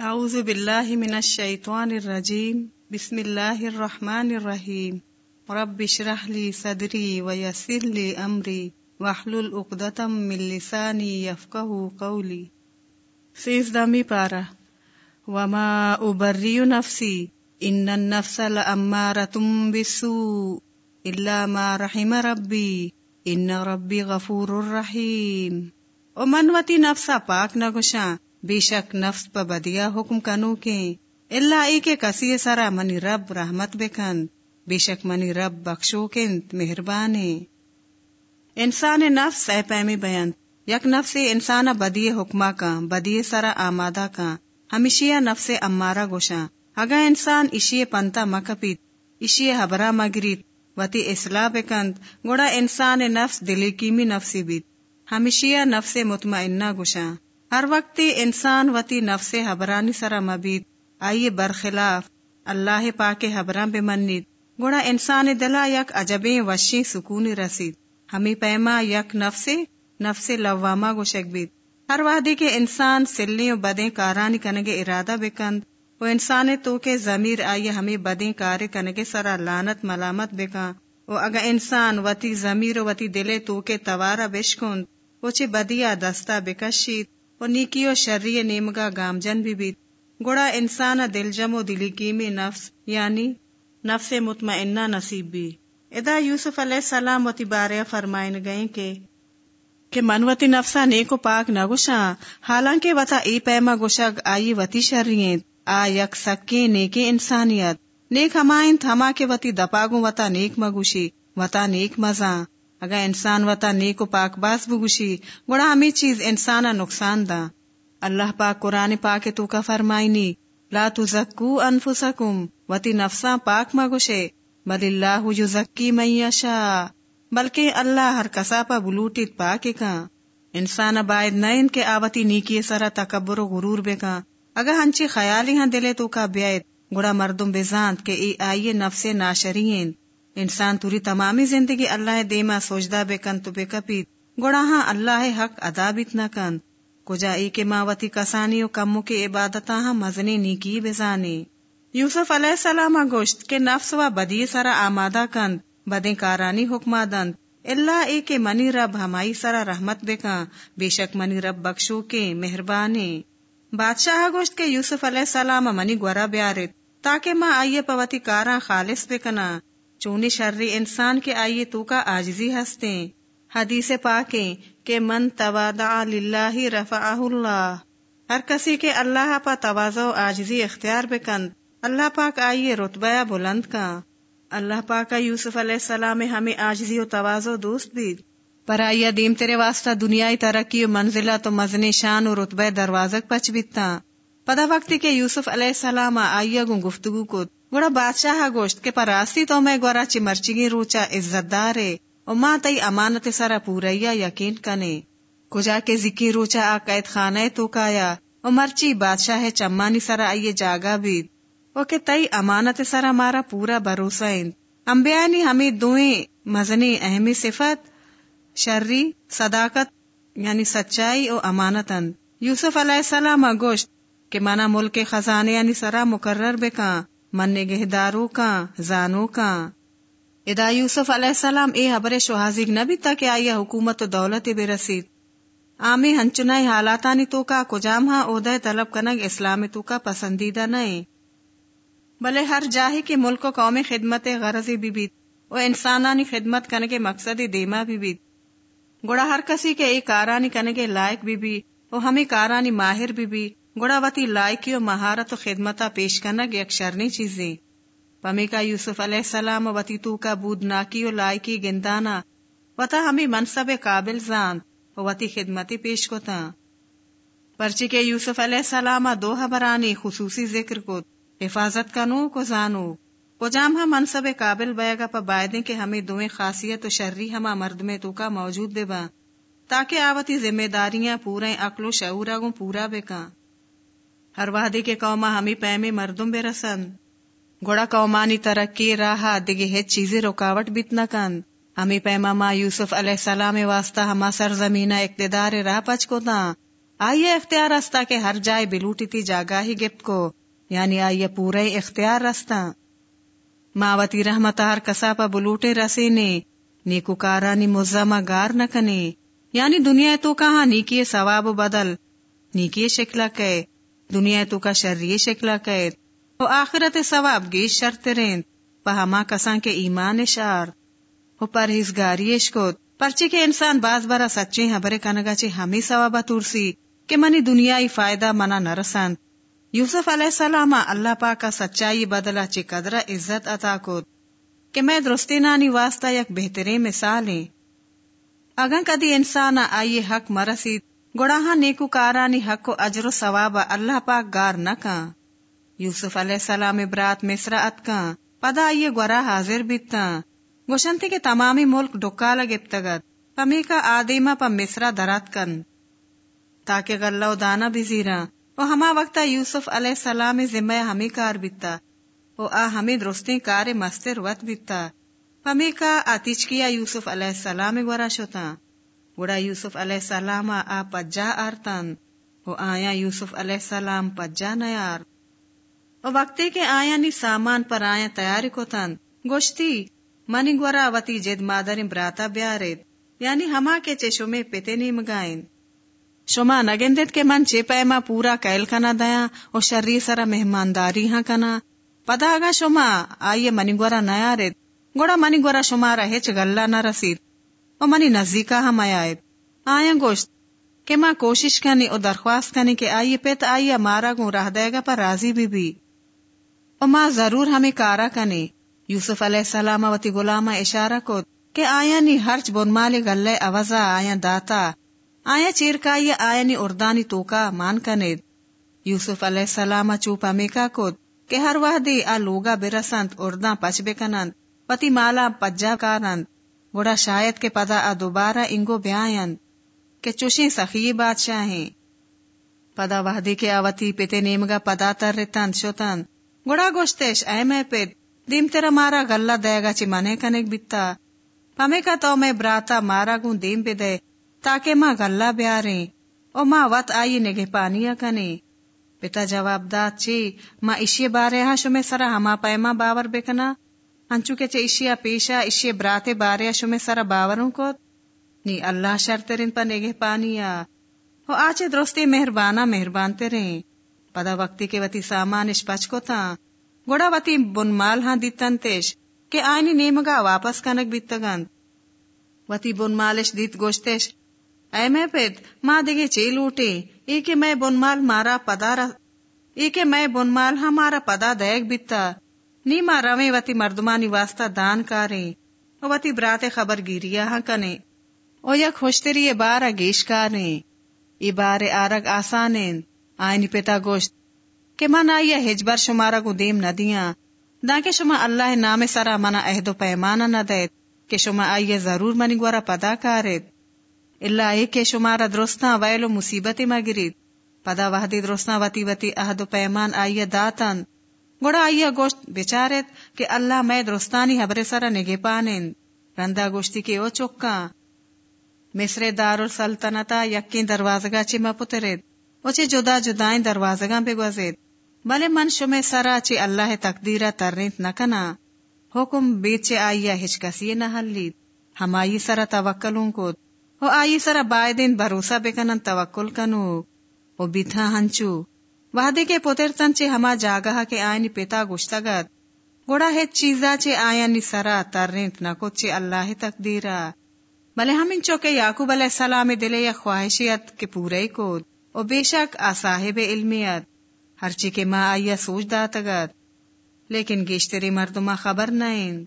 أعوذ بالله من الشيطان الرجيم. بسم الله الرحمن الرحيم. رب اشرح لي صدري ويسر لي أمري واحلل عقدة من لساني يفقه قولي. سيزدمي بارا وما أبري نفسي. إن النفس لأمارة بالسوء إلا ما رحم ربي. إن ربي غفور رحيم. ومن وتي نفسا پاک نگوشاں بے شک نفس پا بدیا حکم کنو کے۔ اللہ ای کے کسی سرا منی رب رحمت بکن۔ بے شک منی رب بخشو کنت مہربان انسان نفس اے پیمی بیان۔ یک نفس انسان بدی حکمہ کا، بدی سرا آمادہ کا۔ ہمیشہ نفس امارا گوشاں اگا انسان اشی پنتا مکپیت اشی حبرا مگریت۔ وتی اصلاح بکند۔ گوڑا انسان نفس دلی کیمی نفسی بیت۔ ہمیشہ نفس مطمئنہ گشاں ہر وقت انسان وتی نفس حبرانی سرا مبید۔ آئیے برخلاف، اللہ پاک حبران بے منید۔ گوڑا انسان دلا یک عجبیں وشی سکونی رسید۔ ہمیں پیما یک نفس نفس لواما گوشک بیت ہر وحدی کے انسان سلنی و بدیں کارانی کنگے ارادہ بکند وہ انسان تو کے ضمیر آئیے ہمیں بدیں کارے کنگے سرا لانت ملامت بکا وہ اگا انسان وتی ضمیر و وتی دلے تو کے توارا بشکند وہ چی بدیا دستا بکشید وہ نیکی و شرری نیمگا گامجن بھی۔ بیت گوڑا انسان دل جم و دلی کیمی نفس یعنی نفس مطمئنہ نصیب بھی۔ ادا یوسف علیہ السلام وتی بارے فرمائن گئیں کہ کہ منوتی نفسا نیکو پاک نہ گشاں حالانکہ وتا ای پیما گشگ آئی وتی شرین آ یک سکی نیکی انسانیت۔ نیک ہمائن تھما کے وتی دپاگو وتا نیک مگوشی وتا نیک مزاں۔ اگر انسان وتا نیک و پاک باس بگوشی گوڑا ہمیں چیز انسانا نقصان دا۔ اللہ پاک قرآن پاک تو کا فرمائنی، لا تزکو انفسکم وتی نفسا پاک مگوشے بل اللہ یزکی من یشا بلکہ اللہ ہر کسا پا بلوٹیت پاک کا۔ انسان باید نہ ان کے آوتی نیکی سرا تکبر و غرور بے کا۔ اگر ہنچی خیالی ہاں دلے تو کا بیعت گڑا مردم بزانت کے ای آئیے نفس ناشرین۔ انسان توری تمامی زندگی اللہ دیما سوچدہ بے کن تو بے کپیت گڑا ہاں اللہ حق ادا بیت نہ کن۔ کجا ای کے ماوتی کسانی و کمو کے عبادتاں ہاں مزنی نیکی بزانے یوسف علیہ السلام گوشت کے نفس و بدی سرا آمادہ کند بدیں کارانی حکمہ دند اللہ ای کے منی رب ہمائی سرا رحمت بکا بے شک منی رب بخشو کے مہربانے بادشاہ گوشت کے یوسف علیہ السلام منی گورا بیارت تاکہ ماں آئیے پوتی کاراں خالص بکنا چونی شرری انسان کے آئیے تو کا آجزی ہستے حدیث پاکیں کہ من توادع للہ رفعہ اللہ۔ ہر کسی کے اللہ پا توازو آجزی اختیار بکند۔ اللہ پاک آئیے رتبہ بلند کا۔ اللہ پاک یوسف علیہ السلام ہمیں آجزی و توازو دوست بھی پر آئیے دیم تیرے واسطہ دنیای ترقی و منزلہ تو مزنی شان و رتبہ دروازک پچ بیتا پدا وقتی کے یوسف علیہ السلام آئیے گفتگو کو گوڑا بادشاہ گوشت کے پراستی تو میں گورا چی مرچگی روچا عزت دارے، او ماں تئی امانت سارا پوریا یقین کنے۔ کجا کے ذکی روچا آ قید خانہ تو کایا، او مرچی بادشاہ چمانی سرا آئیے جاگا بھی وہ کہ تئی امانت سرا مارا پورا بھروسہ امبیانی ہمیں دوئیں مزنی اہمی صفت شرری صداقت یعنی سچائی او امانتن یوسف علیہ السلام گوشت، کہ منا ملک خزانے یعنی سرا مقرر بے کان من گہدارو کا زانو کا۔ ادا یوسف علیہ السلام، اے حبر شہازیگ نبی تک آئی حکومت و دولت بے رسید۔ آمی ہنچنائی حالاتانی تو کا کجام ہاں عہدہ طلب کنگ اسلام تو کا پسندیدہ نئے۔ بلے ہر جاہی کے ملک و قوم خدمت غرضی بھی بیت، و انسانانی خدمت کرنے کے مقصد دیما بھی بیت۔ گوڑا ہر کسی کے ایک کارانی کرنے کے لائق بھی بھی و ہمیں کارانی ماہر بھی بھی گوڑا وتی لائقی و مہارت و خدمتا پیش کرنا ایک شرنی چیزیں۔ پمی کا یوسف علیہ السلام وتی تو کا بود ناکی و لائقی گندانا، وتا ہمیں منصب قابل زان و وتی خدمتی پیش کو تا پرچی کے یوسف علیہ السلام دو حبرانی خصوصی ذکر کو حفاظت کنو کو زانو۔ کو جام ہم منصب قابل بے گا پا بائدیں کہ ہمیں دوئیں خاصیت و شرری ہما مرد میں تو کا موجود بے با، تاکہ آوتی ذمہ داریاں پورے عقل و شعورا گوں پورا بے کا۔ ہر وحدے کے قوما ہمیں پیمے مردم بے رسن گوڑا قومانی ترقی راہا دگے ہے چیزیں رکاوٹ بیتنا کن ہمیں پیما ما یوسف علیہ السلام واسطہ ہما سرزمینہ اقتدار راہ پچ کو تا آئیے اختیار رستا کے ہر جائے بلوٹی تھی جاگا ہی گپت کو۔ یعنی آئیے پورے اختیار رستا ماوتی رحمت ہر کسا پا بلوٹے رسی نے نیکو کارانی مزمہ گار نہ کنے۔ یعنی دنیا تو کہاں نیکی ثواب بدل۔ نیکی شکلا کہ دنیا تو کا شرری شکلا کہ وہ آخرت ثواب گیش شرط رین پہما کساں کے ایمان شار۔ وہ پرہیزگاری کو پرچی کے انسان باز برا سچے حبرے کنگا چی ہمی ثوابہ تورسی، کہ منی دنیای فائدہ منا نرسند۔ یوسف علیہ السلام اللہ پاکا سچائی بدلا چی قدرہ عزت عطا کو کہ میں درستی نانی واسطہ یک بہترین مثال ہیں اگن کدی انسان آئیے حق مرسید گڑاہاں نیکو کارانی حق کو اجر و ثواب اللہ پاک گار نہ کان یوسف علیہ السلام برات مصر ات کان پدا آئیے گورا حاضر بیتا گوشنتی کے تمامی ملک ڈکالا گپتگت۔ پمی کا آدیما پا مصرا درات کن۔ تاکہ غلہ و دانا بزیرا وہ ہما وقتا یوسف علیہ السلام ذمہ ہمیں کار بیتا۔ وہ آ ہمیں درستی کار مستر وط بیتا۔ پمی کا آتیچ کیا یوسف علیہ السلام گورا شتا گوڑا یوسف علیہ السلام آ پجا آرتن وہ آیا یوسف علیہ السلام پجا نیار وہ وقتی کے آیا نی سامان پر آیا تیاری کو تن گوشتی منی گورا وتی جد مادر براتا بیارت یعنی ہما کے چشو میں پیتے نہیں مگائن شما نگندت کے من چے پیما پورا کیل کنا دیا او شری سرا مہمانداری ہاں کنا پتا گا شما آئیے منی گورا نیا رت گوڑا منی گورا شما رہے گلا نہ رسید او منی نزدیکا ہم آیت آیا گوشت کہ ماں کوشش کنی او درخواست کنی کہ آئیے پیت آئیے مارا گو رہ دے گا پر راضی بھی بھی او ماں ضرور ہمیں کارا کنی یوسف علیہ السلام وتی غلامہ اشارہ کو کہ آیا نی ہرچ بن مالے گلے اوزا آیا داتا آیا چیرکائی آیا نی اردانی توکا مان کنید یوسف علیہ السلام چوپا میکا کود کہ ہر وحدی آ لوگا برسند اردان پچ بکنند پتی مالا پجا کارند گوڑا شاید کے پدا آ دوبارہ انگو بیائند کہ چوشیں سخی بادشاہیں پدا وحدی کے آوتی پیتے نیمگا پدا تر رتند شتند گوڑا گوشتش اے میں پیت دیم تیرا مارا گلہ دے گا چی منے کنک بیتا۔ پمے کا تو میں براتا مارا گون دیم پہ دے تاکہ ماں گلہ بیاریں۔ او ماں وط آئی نگے پانیا کنے پتا جواب داد چی ماں اشی بارے ہاں شمی سرا ہما پیما باور بکنا ہنچو کے چے اشیا پیشا اشی براتے بارے ہاں شمی سرا باوروں کو نی اللہ شرطرین پا نگے پانیا۔ ہو آچے درستی مہربانا مہربان تیریں پدا وقتی کے وتی سامانش پچ کو تا گوڑا وتی بن مال ہاں دیتن تیش کہ آئینی نیمگا واپس کنک بیتگند۔ وتی بن مالش دیت گوشتش۔ اے میں پیت ماں دگے چی لوٹے۔ ای کے میں بن مال مارا پدا رہ ای کے میں بن مال ہاں ہمارا پدا دیکھ بیتا۔ نی ماں رویں وتی مردمانی واسطہ دان کاریں او وتی برات خبر گیریا ہاں کنے، او یک خوشتری یہ بارا گیش کاریں ای بار آرگ آسانیں آئینی پیتا گوشت، کہ من آئیے ہجبر شمارا کو دیم نہ دیا دا کہ شما اللہ نام سرا منا عہد و پیمانا نہ دیت کہ شما آئیے ضرور منی گورا پدا کارت اللہ اے کہ شمارا درستاں ویلو مصیبت مگرید۔ پدا وحدی درستاں وتی وتی عہد و پیمان آئیے داتن گوڑا آئیے گوشت بچارت کہ اللہ میں درستانی حبر سرا نگے پانند۔ رندا گوشتی کے او چکا مصر دار السلطنتا یقین دروازگا چی ما پترد وچے جدا جدائیں دروازگاں پہ گوزید۔ بلے من شمے سرا چی اللہ تقدیرہ ترنیت نکنا حکم بیچے آئیا ہچ کسی نہ حلید۔ ہم آئی سرا توکلوں کو ہو آئی سرا بائے دن بھروسہ بکنن توکل کنو او بیتھا ہنچو وحدے کے پوتر تن چے ہما جاگہ کے آئینی پیتا گشتگت گوڑا ہے چیزا چے آئینی سرا ترنیت نکو چے اللہ تقدیرہ بلے ہم ان چوکے یعقوب علیہ السلام دلے یا خواہشیت کے پورے کو او بے شک آ صاحب علمیت۔ ہر چی کے ماں آئیا سوچ داتگت لیکن گیشتری مردما خبر نائن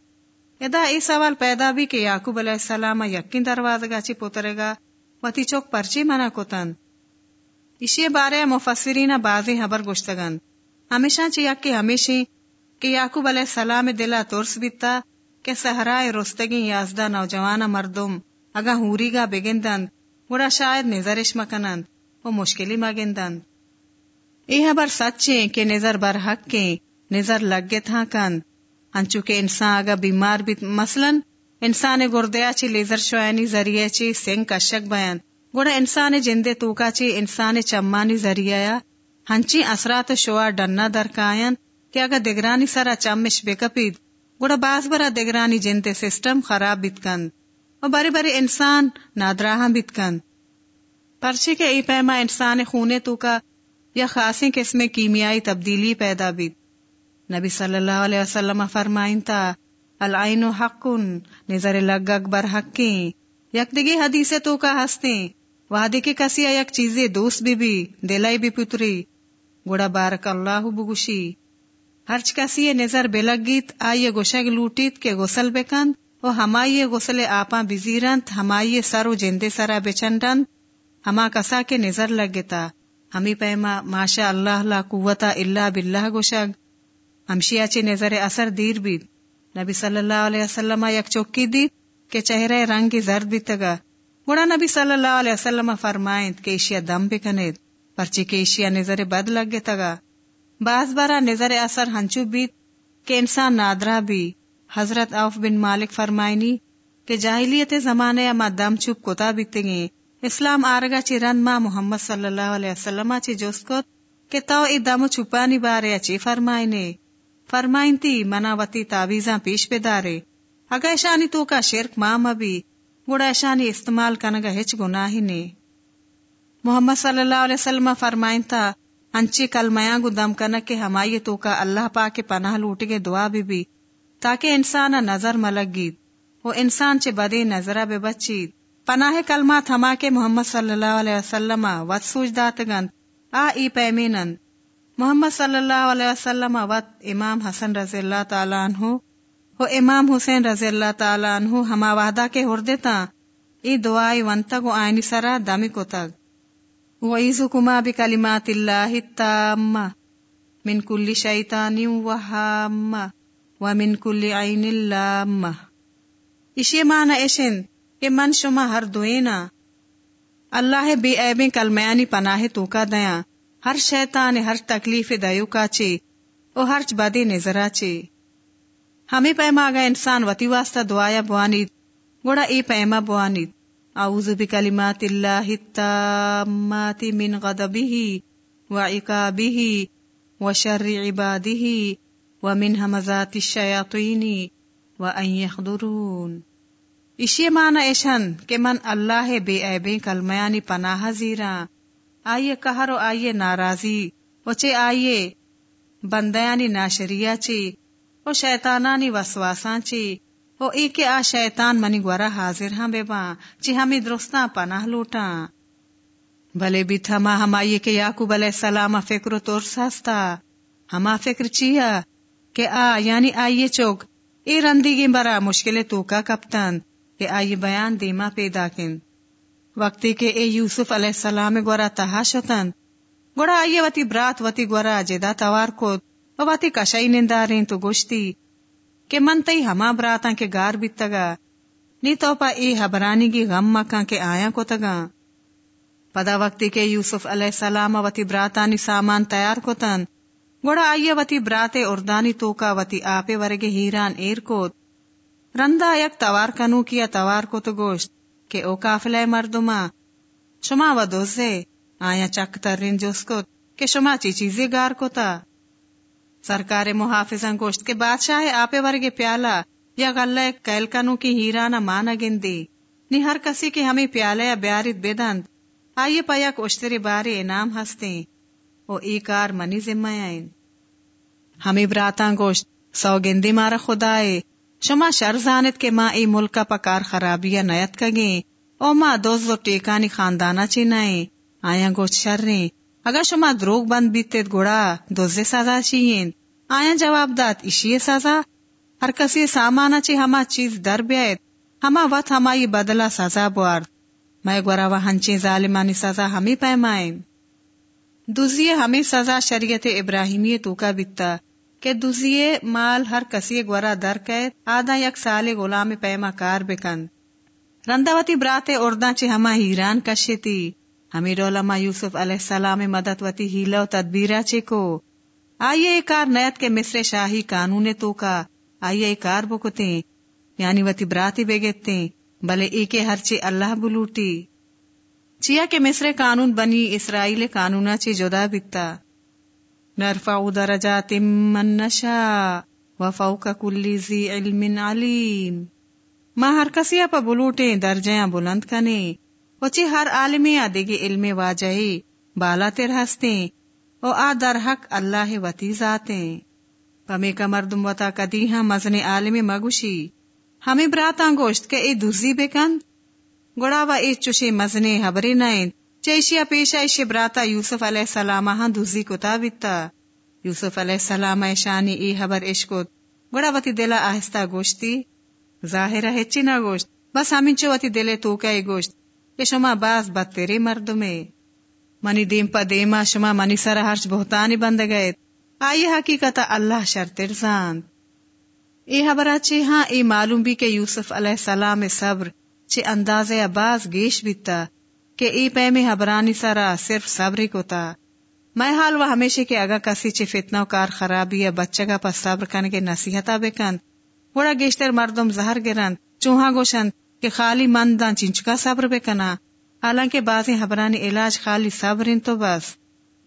ادا ای سوال پیدا بھی کہ یعقوب علیہ السلام یقین دروازگا چی پوترے گا وتی چوک پرچی منا کتن اسی بارے مفسرین بازی خبر گشتگن ہمیشہ چی یکی ہمیشہ کہ یعقوب علیہ السلام دلا ترس بیتا کہ سہرائے رستگی یازدہ نوجوان مردم اگا ہوری گا بگندند گوڑا شاید نظرش مکنند وہ مشکلی مگندند یہ خبر سچے کہ نظر بر حق کے نظر لگ لگے تھا کند انچو کے انسان اگا بیمار بھی مثلا انسان گردیا چی لیزر شوینی ذریعے چی سنگ کشک بیان۔ گوڑا انسان جندے توکا چی انسان چمانی ذریعہ ہنچی اثرات شوا ڈنا درکائن کہ اگر دگرانی سرا چمش بکپید۔ گوڑا باز برا دگرانی جنتے سسٹم خراب بیتکند اور بڑے بڑے انسان نادراہ بیتکند پرچے کے ای پیما انسان خونے تو کا یا خاصی قسم کیمیائی تبدیلی پیدا بیت نبی صلی اللہ علیہ وسلم فرمائن تا، العین حق نظر لگگ بر حقیں یک دگی حدیث تو کا ہستیں وادی کے کسی یک چیزیں دوست بھی بھی، دلائی بھی پتری، گوڑا بارک اللہ بگوشی۔ ہرچ کسی نظر بلگیت آئیے گوشگ لوٹیت کے غسل بکند و ہمائی غسل آپاں بزیرنت ہمائی سر و جندے سرا بچنڈن ہما کسا کے نظر لگتا، ہمی پیما ماشا اللہ لا قوتا اللہ باللہ گوشگ۔ ہمشیا چی نظر اثر دیر بید۔ نبی صلی اللہ علیہ وسلم یک چوکی دید، کہ چہرے رنگ زرد بھی تگا گوڑا نبی صلی اللہ علیہ وسلم فرمائیں، کہ ایشیا دم بکنید پرچی کے ایشیا نظر بد لگ لگے تگا۔ بعض بارا نظر اثر ہنچو بیت کہ انسان نادرا بھی۔ حضرت اوف بن مالک فرمائنی، کہ جاہلیت زمانے اما دم چوب کوتا بیتے گئے اسلام آرگا چی رن ما محمد صلی اللہ علیہ وسلم چی جوس کت کہ تو ای دم چھپانی بارے چی فرمائنے۔ فرمائن تی مناوتی تاویزاں پیش پہ دارے اگا اشانی تو کا شرک ماں بھی گوڑا اشانی استعمال کنگا ہچ گناہی نے محمد صلی اللہ علیہ وسلم فرمائن تا انچی کل میاں گو دم کنک کے ہمائی تو کا اللہ پاک کے پناہ لوٹ گے دعا بھی بھی، تاکہ انسان نظر ملگید وہ انسان چے بدے نظرہ بے بچید پناہ کلمات ہما کے محمد صلی اللہ علیہ وسلم وط سوچ دات گند آ ای پیمینند محمد صلی اللہ علیہ وسلم وط امام حسن رضی اللہ تعالیٰ عنہ وہ امام حسین رضی اللہ تعالیٰ عنہ ہما وحدہ کے ہر دیتا ای دعائی ونتگ و آئینی سرا دمی کو تگ۔ وَإِذُكُمَا بِكَلِمَاتِ اللَّهِ التَّامَّةِ مِنْ كُلِّ شَيْطَانٍ وَهَامَّةٍ وَمِنْ كُلِّ عَيْنٍ لَامَّةٍ اسی معنی ایشن کہ من شما ہر دوینا اللہ بے عیبیں کلمیانی پناہ تو کا دیا۔ ہر شیطان ہر تکلیف دیو کا چے۔ او ہر بدی نظرا چے۔ ہمیں پیما گا انسان وتی واسطہ دعایا بوانید۔ گوڑا ای پیما بوانید۔ اعوذ بکلمات اللہ التامات من غضبه وعقابه وشر عباده ومن همزات الشیاطین وان يحضرون اسی معنی ایشن کہ من اللہ بے عیبیں کلمیانی پناہ زیرا۔ آئیے کہر و آئیے ناراضی۔ وچے آئیے بندیانی ناشریہ چی و شیطانانی وسواساں چی، او ای کے آ شیطان منی گورا حاضر ہاں بے باں چی ہمیں درستاں پناہ لوٹاں۔ بھلے بھی تھما ہمائی کے یعقوب علیہ السلام فکر و طور ساستا ہما فکر چیا کہ آ یعنی آئیے چوک، ای رندگی برا مشکل تو کا کپتن کہ آئیے بیان دیما پیدا کن۔ وقتی کے اے یوسف علیہ السلام گورا تہا شتن گوڑا آئیے وتی برات وتی گورا جدا توار کو واتی کشائی ننداریں تو گوشتی کہ من تئی ہما براتاں کے گار بیتگا نی تو پا ای حبرانی کی غم مکاں کے آیا کو تگا پدا وقتی کے یوسف علیہ السلام وتی براتانی سامان تیار کو تن گوڑا آئیے وتی براتے اردانی توکا وتی آپے ورگے ہیران ایر کو رندا یک توار کنو کیا توار کو تو گوشت کہ او کافلے مردما شما و دوزے آیا چک ترین جوس کو کہ شما چی چیزی گار کو تا سرکار محافظ گوشت کے بادشاہ آپ ورگے پیالہ یا غلہ کیل کنو کی ہیرانا مانا گندی۔ نی ہر کسی کی ہمیں پیالہ یا بیارت بیدند۔ آئیے پایا اشتری بارے انعام ہستے۔ او ای کار منی ذمہ آئین۔ ہمیں براتاں گوشت سو گندی مارا خدائے۔ شما شر زانت کے ماں ای ملکا پکار خرابیا نیت کگیں۔ او ماں دوز و ٹیکانی خاندانا چینائیں آیا گوشت شرریں اگر شما دروگ بند بیتے گوڑا دوزے سزا چیئیں آیا جواب دات اشی سزا ہر کسی سامانا چی ہما چیز در بیائید ہما وقت ہمائی بدلا سزا بوار میں گورا و وہنچی ظالمانی سزا ہمیں پیمائیں دوزیے ہمیں سزا شریعت ابراہیمی تو کا بیتا کہ دوزیے مال ہر کسی گورا در قید آدھا یک سال غلام پیما کار بکن رنداوتی براتے ارداں چی ہما ہیران کشیتی۔ امیر علماء یوسف علیہ السلام مدد وتی ہیلا و تدبیرہ چکو آئیے کار نیت کے مصر شاہی قانون تو کا۔ آئیے کار بکتے یعنی وتی براتی بیگتے بلے ای کے ہرچی اللہ بلوٹی۔ چیا کے مصر قانون بنی اسرائیل قانونا چی جدا بیتا نرفع درجات من نشا وفوق کلی زی علم علیم۔ ما ہر کسی پا بلوٹے درجیاں بلند کنے۔ وچی ہر عالمی آدھگی علم واجہی بالا تیر ہستیں او آ در حق اللہ وتی ذاتیں پمی کا مردم وتا کدی ہاں مزن عالمی مگوشی۔ ہمیں براتا گوشت کے اے دوزی بکند گڑا و اے چوشی مزنے حبری نائن۔ چیشیا پیشا ایشی براتا یوسف علیہ السلام ہاں دوزی کتا بیتا یوسف علیہ السلام شانی ای حبر عشقت گڑا وتی دلا آہستہ گوشتی۔ ظاہرہ ہچی نہ گوشت۔ بس ہمیں چو وتی دلے تو کئی گوشت۔ یہ شما باز بد تیرے مرد میں منی دیم پا دیما شما منی سر ہرچ بہتانی بند گئے۔ آئی حقیقت اللہ شرط ارزان ای حبرہ چی ہاں ای معلوم بھی کہ یوسف علیہ السلام صبر چی انداز باز گیش بیتا کہ ای پیمی حبرانی سرا صرف صبری کو تا میں حال وہ ہمیشہ کہ اگا کسی چی فتنہ و کار خرابی یا بچہ کا پس صبر کرنے کے نصیحتہ بکند بڑا گیشتر مردم زہر گرند چوہا گوشند کہ خالی مندان چنچکا صبر بکنا حالانکہ بعضی حبرانی علاج خالی صبرین تو بس۔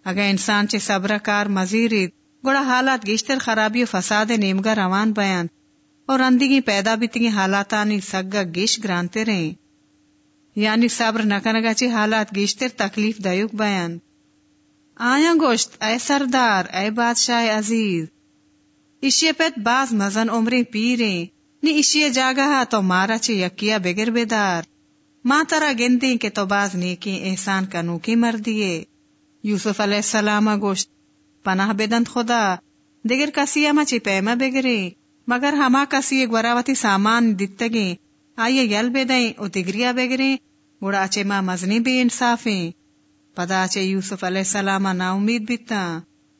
اگر انسان چے صبر کار مزیرید گوڑا حالات گیشتر خرابی و فساد نیمگا روان بیان۔ اور اندگی پیدا بیتگی حالاتانی سگا گیش گرانتے رہیں۔ یعنی صبر نکنگا چی حالات گیشتر تکلیف دیوک بیان۔ آیا گوشت، اے سردار، اے بادشاہ عزیز۔ اشیے پیت باز مزن عمریں پیریں۔ نی اشیے جاگا تو مارا چی یکیا بگر بیدار ماں ترا گنتی کہ تو باز نیکی احسان کنو کی مردیے یوسف علیہ السلام گوشت پناہ بدند خدا دیگر کسی اما چی پیما بگرے مگر ہما کسی گوراوتی سامان دتگیں آئیے یل بدائیں او دگریا بگرے گوڑا چے ماں مزنی بے انصافیں پدا چے یوسف علیہ السلام نا امید بیتا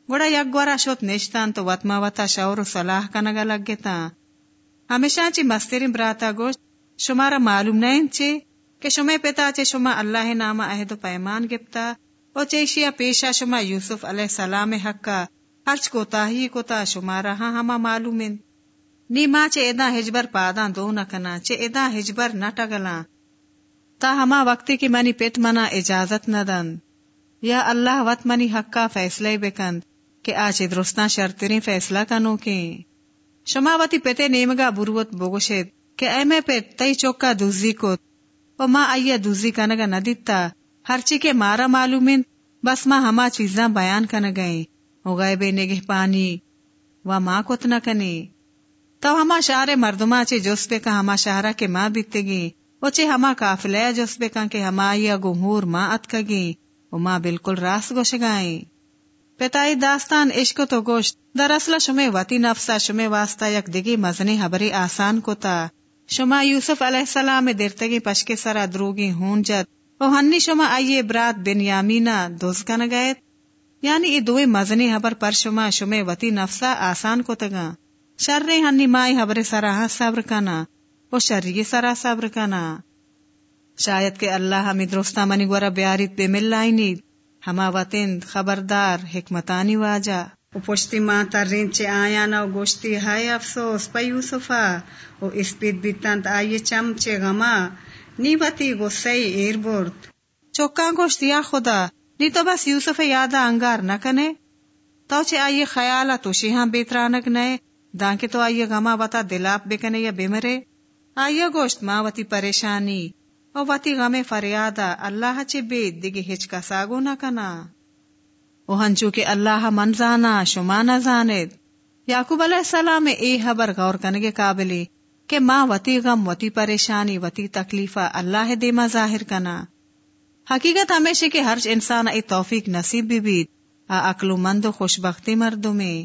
گوڑا یک گورا شوت نشتان تو وطما وطا شور و صلاح کنگا لگتا ہمیشہ چی مستری براتا گوشت شمارا معلوم نہیں چے کہ شما پتا چے شما اللہ نام عہد و پیمان گپتا، او چیشیا پیشا شما یوسف علیہ السلام حق کا ہرچ کو تاہی کو تا شما رہا ہما معلوم نی ماں چے ادا ہجبر پاداں دو نہ کنا چے ادا ہجبر نہ ٹگلا۔ تا ہما وقتی کی منی پیت منا اجازت نہ دن۔ یا اللہ وط منی حق کا فیصلہ بکند کہ آج درستان شرطری فیصلہ کنو کے شماوتی پیتے نیمگا بروت بوگوشید کہ اے میں پیت تئی چوکا دوزی کو و ماں آئیا دوزی کنگا نہ دیتا، ہر چی کے مارا معلوم بس ماں ہما چیزاں بیان کن گئے گئے بے نگہ پانی، و ماں کت نہ کنے تو ہما شہر مردما چے جوسبے کا ہما شہرہ کے ماں بیتے گی وہ چے ہما کافلے جوسبے کا کہ ہما یا گمہور ماں ات کگی وہ ماں بالکل راس گوش گائیں۔ پتائی داستان عشق تو گوشت، دراصل شمے وتی نفسا شمے واسطہ یک دگی مزنی حبری آسان کو تا۔ شما یوسف علیہ السلام درتگی پشک سرا دروگی ہون جد۔ او ہنی شما آئیے برات بن یامینا دوز کن گئے یعنی ای دوی مزنی حبر پر شما شما وتی نفسا آسان کو تگا۔ شر ہنی مائی حبر سرا ہاں صبر کنا۔ او شری سرا صبر کنا۔ شاید کہ اللہ ہمیں درستا منی گورا بیاریت بے مل لائنی ہما وطن خبردار حکمتانی واجا او پشتی ماں ترین چے آیا نو گوشتی ہائے افسوس پا یوسفا او اسپید بیتانت آئیے چم چے غما نی وتی غصے ایر برد چوکاں گوشت یا خدا نی تو بس یوسف یادا انگار نہ کنے۔ تو چے آئیے خیالا تو شیہاں بیترانک نئے۔ دانکے تو آئیے غما وطا دلاپ بکنے یا بیمرے آئیے گوشت ماں وتی پریشانی۔ او وتی غمے فریادا اللہ چے بیت دیگی ہچکا ساگو نہ کنا او ہنچو کہ اللہ منزانا شما نہ زاند یعقوب علیہ السلام اے حبر غور کنگے قابلی کہ ماں وتی غم وتی پریشانی وتی تکلیفہ اللہ دیما ظاہر کنا حقیقت ہمیشہ کہ ہر انسان ای توفیق نصیب بھی بیت آ و مند و خوشبختی مردوں میں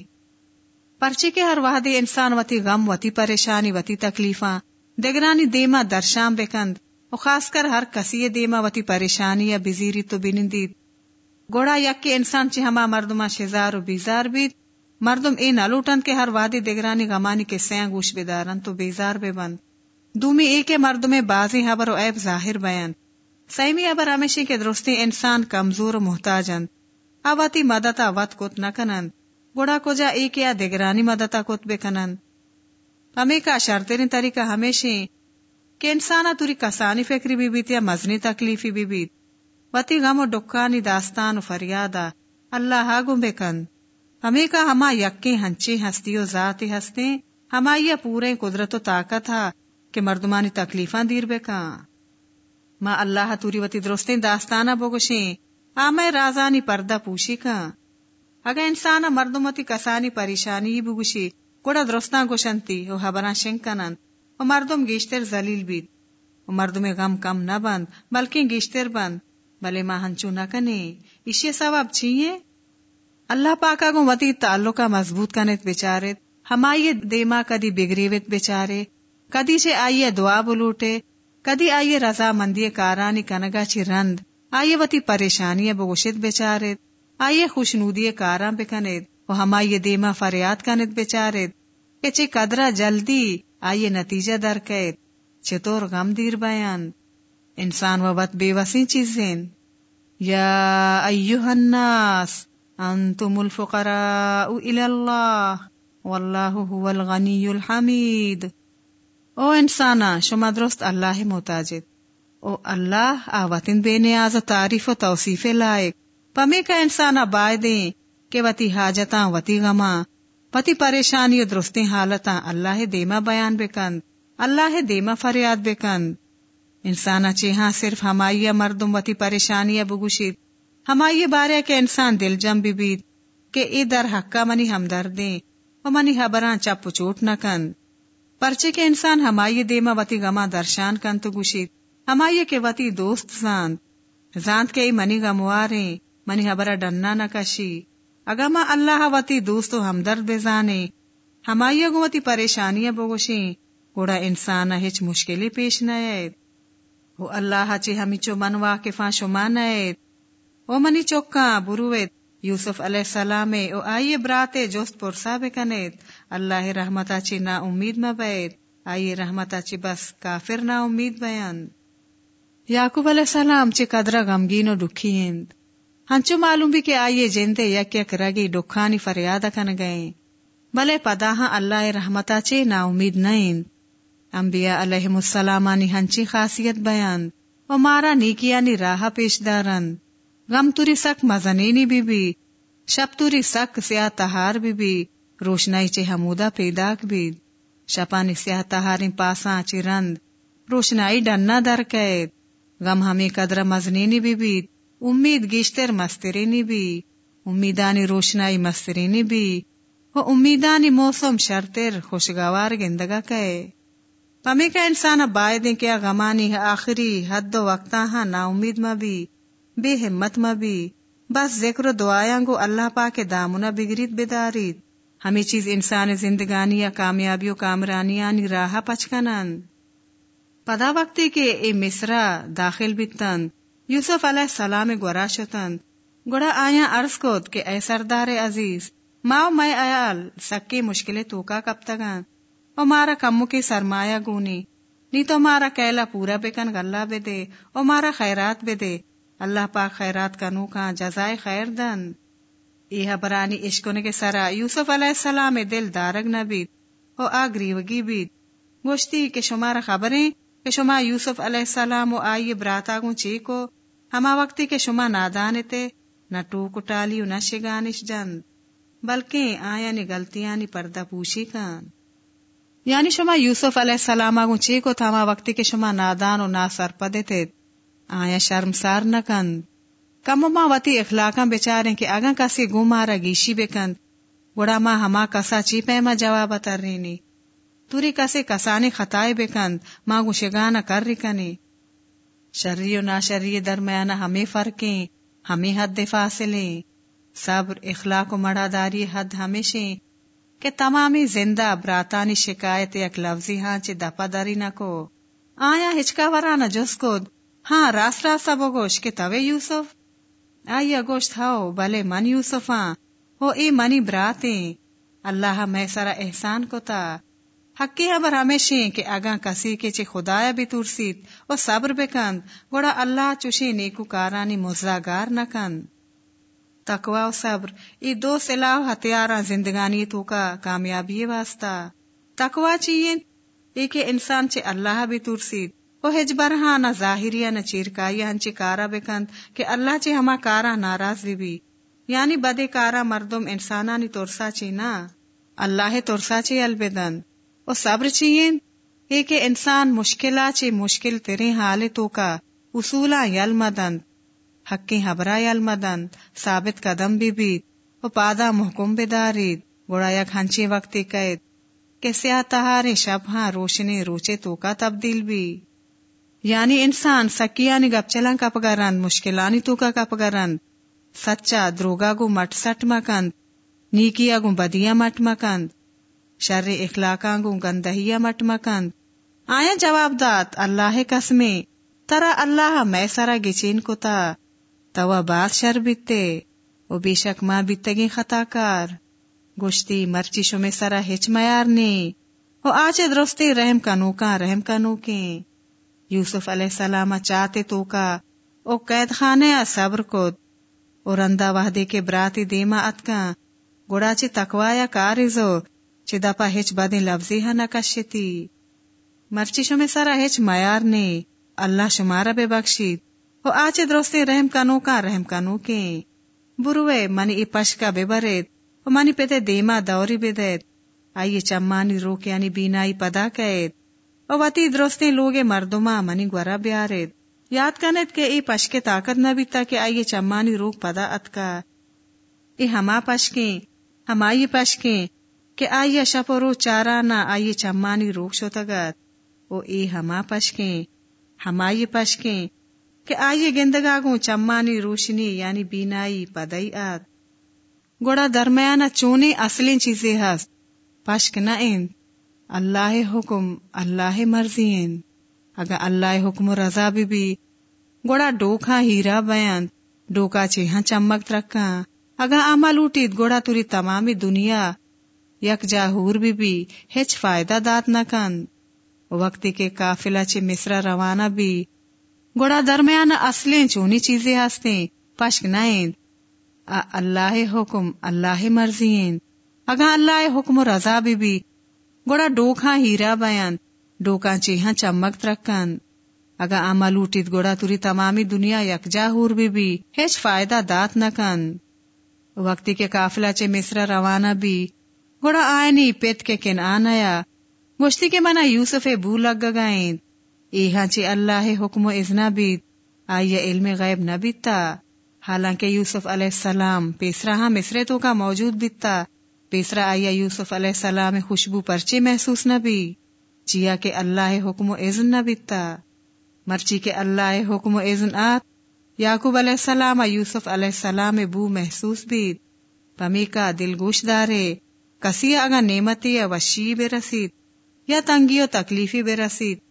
پرچے کے ہر وحدی انسان وتی غم وتی پریشانی وتی تکلیفاں دگرانی دیما درشام بکند و خاص کر ہر کسی دیما وتی پریشانی یا بزیری تو بنندید گوڑا یک کے انسان چی ہما مردما شزار و بیزار بیت مردم اے نہ کے ہر وادی دگرانی غمانی کے سیاں گوش بیدارن تو بیزار بے بند دومی اے کے مردم بازی حبر و عیب ظاہر بیان۔ سیمی ابر ہمیشی کے درستی انسان کمزور و محتاجند۔ آواتی مدتا وط کت نہ کنند۔ گوڑا کو جا اے کیا دگرانی مدتا کت بے کنند ہمیں کا شرطرین طریقہ ہمیشہ انسانا توری کسانی فکری بھی بیت مزنی تکلیفی بھی بیت۔ وتی غم و ڈکانی داستان و فریادا۔ اللہ گم بکن۔ ہمیں کا ہما یقیں ہنچی ہستی و ذاتی ہستے۔ ہما یہ پورے قدرت و طاقت ہا کہ مردمانی تکلیفاں دیر بکاں ما اللہ توری وتی درستیں داستانا بگوشیں۔ آمے رازانی پردہ پوشی کا اگر انسانا مردمتی کسانی پریشانی بگوشی گوڑا درستان گوشنتی او حبران شنکنند و مردم گیشتر زلیل بید. و مردم غم کم نہ بند بلکہ گیشتر بند. بلے ماں ہنچو نہ کنے اسی سواب چیئے؟ اللہ پاکا گو وتی تعلقہ مضبوط کنت بچارت ہمائی دیما کدی بگریوت بچارے کدی سے آئیے دعا بلوٹے. کدی آئیے رضا مندی کارانی کنگا چی رند. آئیے وتی پریشانی بگوشت بچارت آئیے خوشنودی کاراں بکنت و ہمائی دیما فریاد کنت بچارت کہ چی قدرہ جلدی آئیے نتیجہ در قید چطور غم دیر بیان؟ انسان و وط بے وسیع چیزیں۔ یا ایوہ الناس، انتم الفقراء الاللہ واللہ هو الغنی الحمید۔ او انسانا، شما درست اللہ محتاجد او اللہ آواتن بے نیاز تعریف و توصیف لائق۔ پمی کا انسانا بائے دیں کہ وتی حاجتاں، وتی غما وتی پریشانی و درستی حالتاں اللہ دیما بیان بکند، اللہ دیما فریاد بکند۔ انسانا چیہاں صرف ہمائی مردم وتی پریشانی بگوشید۔ ہمائی بارے کے انسان دل جم بھی کہ ای در حقا منی ہمدردیں و منی حبران چپ چوٹ نہ کند۔ پرچے کے انسان ہمائی دیما وتی گما درشان کن تو گوشید۔ ہمائی کے وتی دوست زاند۔ زاند کے ای منی گمواریں منی حبرہ ڈننا نہ کشی۔ اگما اللہ وتی دوست و ہمدرد بزانے، ہمائی گوتی پریشانیاں بگوشیں، گوڑا انسان ہچ مشکلی پیش نئے وہ اللہ چی ہمی چو من واقفاں شما نئے او منی چوکاں برویت یوسف علیہ السلام او آئیے براتے جوست پرسا بکنیت اللہ رحمتا چی نا امید مبید آئیے رحمتا چی بس کافر نا امید بیان۔ یعقوب علیہ السلام چی قدرہ غمگین و ڈکھی ہند ہنچو معلوم بھی کہ آئیے جندے یک یک رگی ڈکھانی فریادہ کن گئے بلے پداہاں اللہ رحمتا چی نا امید نیند انبیاء علیہ السلامانی ہنچی خاصیت بیان۔ و مارا نیکیانی راہ پیش دارن غم توری سک مزنینی بی بی شب توری سک سیاہ تہار بی بی روشنائی چے حمودہ پیداک بید شپانی سیاہ تہاری پاساں چی رند۔ روشنائی ڈننا در قید۔ غم ہمیں قدر مزنینی بی بید امید گیشتر مسترینی بی، امیدانی روشنائی مسترینی بی، و امیدانی موسم شرطر خوشگوار گندگا کئے۔ پمی کا انسان بائے کیا غمانی ہے آخری حد و وقتا ہاں نا امید میں بھی بے ہمت میں بھی بس ذکر و دعایاں گو اللہ پاک دامنا بگریت بداریت ہمیں چیز انسان زندگانی یا کامیابی و کامرانی راہ پچکنن۔ پدا وقتی کے اے مصرا داخل بیتن یوسف علیہ السلام گورا شتن گوڑا آیا عرض کود کہ اے سردار عزیز ماں میں ایال سکی مشکلیں تو کا کب تگان او مارا کمو کی سرمایہ گونی نی تو مارا کیلا پورا بکن گلا بے دے، او مارا خیرات بے دے، اللہ پاک خیرات کا نو جزائے خیر دن۔ یہ برانی عشقن کے سرا یوسف علیہ السلام دل دارگ نہ بیت او آگریوگی بیت گوشتی کہ شمارا خبریں کہ شما یوسف علیہ السلام و آئی براتا گو چی کو ہما وقتی کے شما نادان تے، نہ ٹوک ٹالی نہ شگانش جند بلکہ آیا نی غلطیاں نی پردہ پوشی کان۔ یعنی شما یوسف علیہ السلام آگو چی کو تھاما وقتی کے شما نادان و نا سر پدے تھے آیا شرم سار نہ کند۔ کم ما وتی اخلاقاں بچاریں کہ اگا کسی گو مارا گیشی بکند گوڑا ما ہما کسا چی پیما جواب تر رینی توری کسی کسانی خطائے بکند ما گو شگانا کر رکنی شری و ناشری درمیان ہمیں فرقیں، ہمیں حد فاصلیں۔ صبر، اخلاق و مڑا داری حد ہمیشیں۔ کہ تمامی زندہ براتانی شکایت یک لفظی ہاں چی دپا داری نہ کو۔ آیا ہچکا ورا نہ جس کو۔ ہاں راس راس سب گوش کے توے یوسف۔ آئی گوشت ہاؤ بلے من یوسف ہاں ہو اے منی براتیں۔ اللہ میں سرا احسان کو تا۔ حقی خبر ہمیشہ کہ اگاں کسی کے چے خدایا بھی ترسیت وہ صبر بکند گوڑا اللہ چوشی نیکو کارانی مزاگار نہ کند۔ تقوا و صبر، ای دو سلاح ہتھیارا زندگانی تو کا کامیابی واسطہ۔ تقوا چیئے؟ ای کہ انسان چے اللہ بھی ترسید۔ او ہج برہا نہ ظاہریا نہ چیرکائی ہنچی کارا بکند کہ اللہ چی ہما کارا ناراض بھی۔ بھی یعنی بدے کارا مردم انسانانی ترسا چی نہ۔ اللہ ترسا چی البدند او صبر چیئن اے کہ انسان مشکلا چی مشکل تیرے حال تو کا اصولا یل مدند حقی حبرا یل مدند ثابت قدم بھی بیت او پادا محکم بدارید گوڑا یک ہنچی وقتی قید، کہ سیاہ تہارے شب ہاں روشنی روچے تو کا تبدیل بھی۔ یعنی انسان سکیانی گپ چلن کپ گرند، مشکلانی تو کا کپ گرند، سچا دروگا گو مٹ سٹ مکند، نیکیا گو بدیا مٹ مکند۔ شر اخلاقاں گو گندہیا مٹ مکند۔ آیا جواب دات اللہ قسمے ترا اللہ میں سرا گچین کتا۔ توا بات شر بیتے، او بے شک ماں بیتگی خطا کار۔ گوشتی مرچی شمی سرا ہچ میار نے او آج درستی رحم کنو کا رحم کنو کے یوسف علیہ السلام چاہتے تو کا۔ او قید خانے صبر کود اور رندا وحدے کے براتی دیما اتکا گوڑا چی تکوایا کارزو چی دپا ہچ بدی لفظی ہا نکشتی مرچی شمی سرا ہچ میار نے۔ اللہ شمارا بے بخشید او آج درستی رحم کنو کا رحم کنو کے۔ بروے منی ای پشکا بے برید۔ و منی پیتے دیما دوری بدید آئیے چمانی روک یعنی بینائی پدا قید و وتی درستے لوگے مردما منی گورا بیارید۔ یاد کنید کہ ای پشکے طاقت نہ بیتا کہ آئیے چمانی روک پدا اتکا۔ ای ہما پشکیں۔ ہمائی پشکیں۔ کہ آئیے شپرو چارا نہ آئیے چمانی روک شو تگت او ای ہما پشکیں ہمائی پشکیں کہ آئیے گندگاگوں چمانی روشنی یعنی بینائی پدائی آت گوڑا درمیانہ چونے اصلیں چیزیں ہست پشک نہ این اللہ حکم اللہ مرضی این اگر اللہ حکم رضا بھی بھی گوڑا ڈوکھا ہیرا بیان ڈوکا چیہاں چمک رکھا اگر آما لوٹید گوڑا توری تمامی دنیا یک جاہور بھی بھی ہچ فائدہ دات نہ کن وقتی کے قافلہ چے مصرہ روانہ بھی۔ گوڑا درمیان اصلیں چونی چیزیں ہستے پشک نہ این اللہ حکم اللہ مرضی اگا اللہ حکم رضا بھی بھی۔ گوڑا ڈوکھا ہیرا بیان ڈوکا چیہاں چمک ترکن۔ اگا آما لوٹیت گوڑا توری تمامی دنیا یکجا ہور بھی بھی ہیچ فائدہ دات نہ کن وقتی کے قافلہ چے مصر روانہ بھی۔ گوڑا آئینی پیت کے کن آنایا گوشتی کے منا یوسف بو لگ گائیں ایہاں چے اللہ حکم و ازنا بیت۔ آئیے علم غیب نہ بیتا۔ حالانکہ یوسف علیہ السلام پیسرا ہاں مصرے تو کا موجود بیتا۔ پیسرا آیا یوسف علیہ السلام خوشبو پرچے محسوس نہ بھی جیا کہ اللہ حکم و اذن نہ بیتا۔ مرچی کے اللہ حکم و اذن آت۔ یعقوب علیہ السلام یوسف علیہ السلام بو محسوس بیت۔ پمی کا دل گوش دارے۔ کسی اگا نعمتی یا وشی بے رسید یا تنگی و تکلیفی بے رسید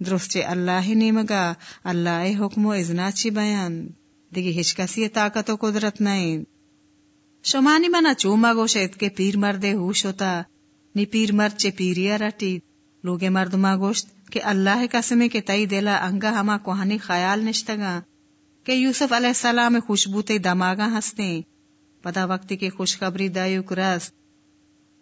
درست اللہ نیمگا اللہ حکم و اذنا چی بیان دیگه ہچ کسی طاقت و قدرت نہیں شمانی منا چوما گوشت کے پیر مردے ہوش ہوتا نی پیر مرد چے پیریا رٹی لوگے مردما گوشت کہ اللہ قسمے کے تئی دلا انگا ہما کوہانی خیال نشتگا کہ یوسف علیہ السلام خوشبوتے دماغا ہستے پدا وقتی کے خوشخبری دایو کرست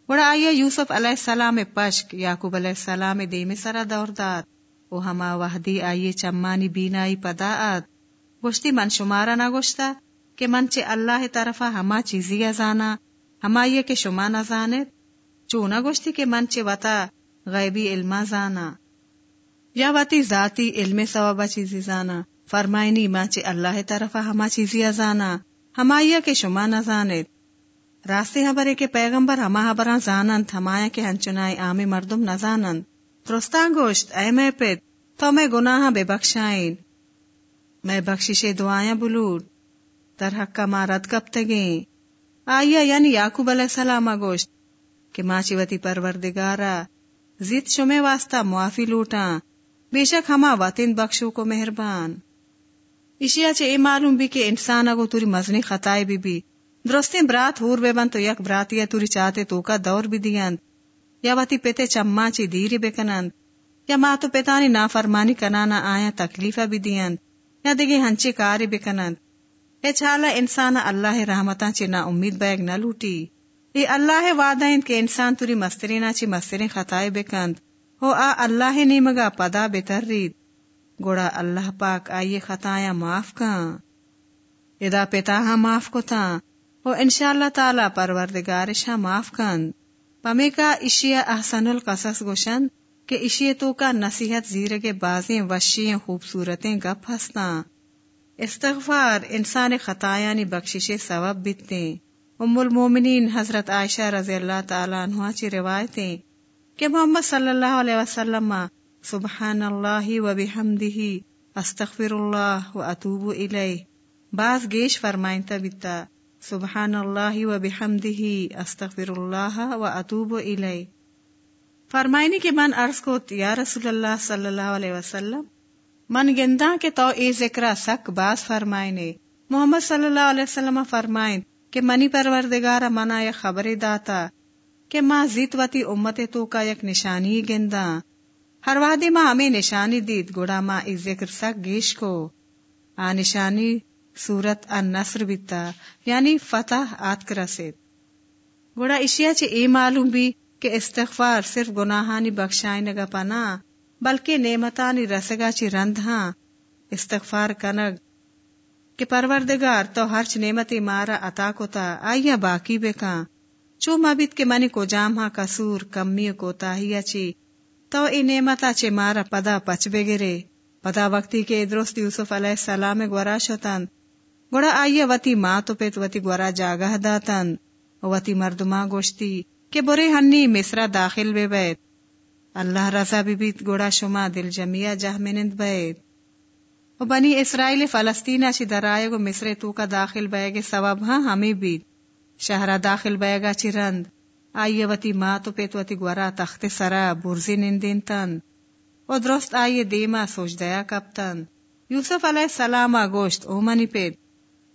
بڑا آیا یوسف علیہ السلام پشک، یعقوب علیہ السلام دے میں سرا دور داد۔ او ہما وحدی آئیے چمانی بینائی پدا آت گوشتی من شمارا نہ گوشتا کہ من چے اللہ طرفا ہما چیزی ازانا، ہما یہ کہ شما نہ زانت۔ چو نہ گوشتی کہ من چے وطا غیبی علما زانا۔ یا واتی ذاتی علم ثوابا چیزی زانا۔ فرمائنی ماں چے اللہ طرفا ہما چیزی ازانا۔ ہما یہ کہ شما نہ زانت۔ راستے حبرے کے پیغمبر ہما حبران زانند ہمایا کے ہنچنائی عام مردم نہ زانند گوشت، اے میں پت، تو میں گناہ بے بخشائن میں بخشش دعائیں بلوٹ در حق کا مارت کب تگیں آیا یعنی یعقوب علیہ السلام گوشت، کہ ماں چیوتی پروردگارا زید شمے واسطہ معافی لوٹا بے شک ہما وطن بخشو کو مہربان۔ اشیا چے اے معلوم بھی کہ انسان اگو توری مزنی خطائے بھی بھی۔ درستیں برات ہور بے بن تو یک براتیا توری چاہتے تو کا دور بھی دیاند یا واتی پیتے چما چی دیری بے کنند یا ماں تو پیتانی نافرمانی کنانا آیا تکلیفہ بھی دیاند یا دیگے ہنچے کاری بکنند اے چھالا انسان اللہ رحمتاں چے نا امید بیگ نہ لوٹی اے اللہ وعدہ کہ انسان توری مستری نا چی مستری خطائے بکند ہو آ اللہ نیمگا پدا بتر رید گوڑا اللہ پاک آئیے خطایا معاف کان ادا پتا ہاں معاف کو تھا وہ انشاء اللہ تعالی پروردگارشا معاف کن پمی کا اشیا احسن القصص گوشن کہ اشیے تو کا نصیحت زیر کے بازیں وشیاں خوبصورتیں گپ ہستا استغفار انسان خطایانی بخشش ثواب بیتتے ام المومنین حضرت عائشہ رضی اللہ تعالیٰ عنہ چی روایتیں کہ محمد صلی اللہ علیہ وسلم سبحان اللہ و بحمدہ استغفر اللہ و اتوب الیہ بعض گیش فرمائن بیتا سبحان اللہ و بحمدہ استغفر اللہ و اتوب الیہ۔ فرمائنی کے من عرض کو یا رسول اللہ صلی اللہ علیہ وسلم، من گندا کے تو اے ذکر سک باز فرمائنے۔ محمد صلی اللہ علیہ وسلم فرمائن کہ منی پروردگار منا یا خبر داتا کہ ماں زیت وتی امت تو کا یک نشانی گندا ہر وادی ماں ہمیں نشانی دید گوڑا ماں اس ذکر سک گیش کو۔ آ نشانی سورت ان نصر بیتا یعنی فتح آت کرسید گوڑا اشیا چے اے معلوم بھی کہ استغفار صرف گناہانی بخشائی نگا پنا، بلکہ نعمتانی رسگا چی رند ہاں استغفار کنگ۔ کہ پروردگار تو ہرچ نعمتی مارا عطا کو تا آئیا باقی بے کان چو مبید کے منی کو جام ہاں کسور کمی کو تاہیا چی تو ای نعمتا چے مارا پدا پچ بے گرے۔ پدا وقتی کے درست یوسف علیہ السلام گورا شتن گوڑا آئیے وتی ماں تو پیت وتی گورا جاگہ داتن۔ وتی مردما گوشتی کہ برے ہنی مصرا داخل بے بیت۔ اللہ رضا بھی بیت گوڑا شما دل جمعیہ جہ منند بیت۔ و بنی اسرائیل فلسطین چی درائے گو مصر تو کا داخل بے گے سواب ہاں ہمیں بیت شہرہ داخل بے گا چی رند۔ آئیے وتی ماں تو پیت وتی گورا تخت سرا برزی نندین تن۔ و درست آئیے دیما سوچ دیا کپتن۔ یوسف علیہ السلام گوشت او منی پیت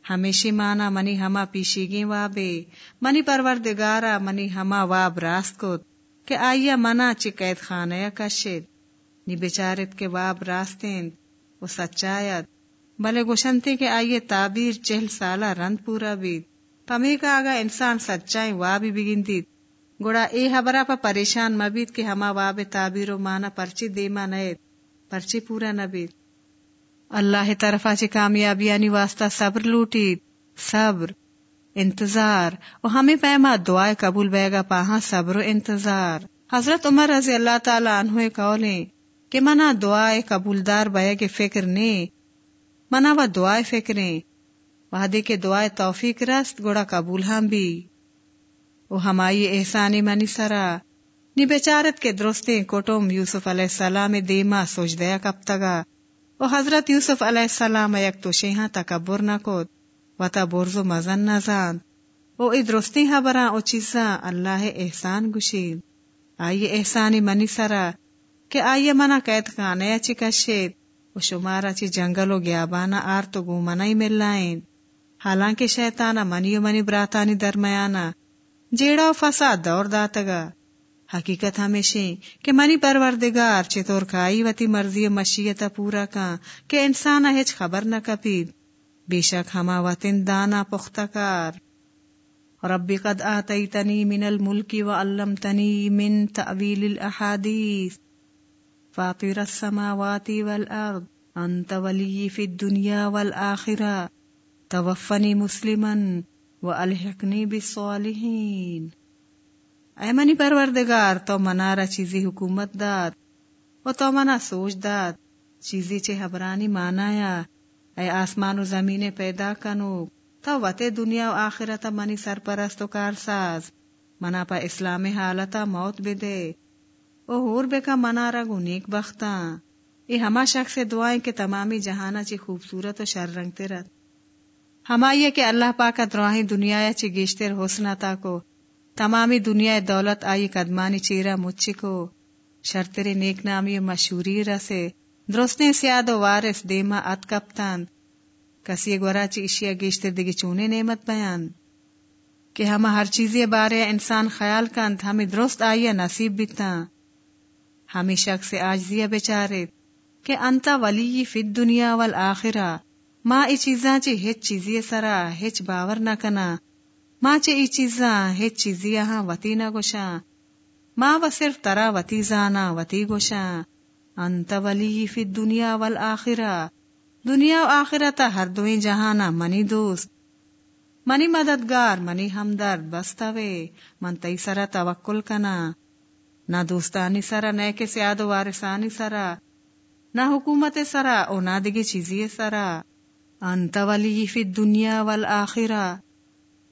ہمیشی مانا منی ہما پیشیگی وابے۔ منی پروردگارا منی ہما واب راست کت۔ کہ آئیا منا چکیت خانیا کشید۔ نی بیچارت کے واب راستین۔ وہ سچایت بلے گوشنتے کہ آئیے تعبیر چہل سالہ رند پورا بید۔ پمی کا آگا انسان سچائی وابی بگن دید گوڑا اے حبرہ پا پریشان مبید کہ ہما واب تعبیر و مانا پرچی دیما نیت پرچی پورا نبید۔ اللہ طرفا چی کامیابی یعنی واسطہ صبر لوٹی، صبر، انتظار۔ و ہمیں پیما دعائے قبول بے گا پاہا صبر و انتظار۔ حضرت عمر رضی اللہ تعالی عنہ قولیں کہ منا دعائے قبول دار بے کے فکر نے، منا و دعائے فکریں وحدے کے دعائے توفیق رست گوڑا قبول ہم بھی۔ وہ ہمائی احسانی منی سرا۔ نی بیچارت کے درستیں کوٹوم یوسف علیہ السلام دیما سوچ دیا کب تگا۔ و حضرت یوسف علیہ السلام یک تو شیہاں تکبر نہ کود و تا برز و مزن نہ زان او ادرستی ہا برا او چیزا اللہ احسان گشید آئیے احسانی منی سرا کہ آئیے منا قید کانے اچھی کشید. و شمارا چی جنگل و گیابانا آر تو گو منائی مل حالانکہ شیطانا منی و منی براتانی درمیانا. جیڑا و فساد دور داتگا. حقیقت ہمیشہ کہ منی پروردگار چطور کائی وتی مرضی مشیتا پورا کا کہ انسان ہچ خبر نہ کپید۔ بے شک ہما وطن دانا پختکار ربی قد آتیتنی من الملک وعلمتنی من تعویل الاحادیث۔ فاطر السماوات والارض۔ انت ولی فی الدنیا والآخرہ۔ توفنی مسلما والحقنی بالصالحین۔ اے منی پروردگار، تو منارا چیزی حکومت داد و تو منا سوچ داد، چیزی چے حبرانی مانایا، اے آسمان و زمین پیدا کنو، تو وتے دنیا و آخرتا منی سرپرست و کارساز، منا پا اسلام حالتا موت بدے، او ہور بے کا منارا گو نیک بختاں یہ ہما شخص دعائیں کہ تمامی جہانا چی خوبصورت و شر رنگتے رت ہما یہ کہ اللہ پاکا دعائیں دنیا چی گیشتر حسنا تا کو تمامی دنیا دولت آئی قدمانی چیرا مچی کو شرطر نیک نامی مشہوری رسے درستنے سیاد و وارث، دیما ات کپتان۔ کسی گورا چی اشیا گیشتر دگی چونے نعمت بیان۔ کہ ہم ہر چیزی بارے انسان خیال کند، ہمیں درست آئی نصیب بیتا۔ ہمیں شخص آجزیہ بیچارے۔ کہ انتا ولی فی الدنیا والآخرہ۔ ما ای چیزاں چی ہچ چیزی سرا ہچ باور نہ کنا۔ ماں ای چیزاں ہیچ چیزی یہاں وتی نہ گوشاں ماں و صرف ترا وتی زانا وتی گوشاں انت ولی فی دنیا والآخرہ دنیا و آخرتا ہر دوئی جہانا منی دوست منی مددگار منی ہمدرد بستوے من تئی سرا توکل کنا نہ دوستانی سرا نہ کے سیاد و وارثانی سرا نہ حکومت سرا او نہ دگی چیزی سرا انت ولی فی دنیا والآخرہ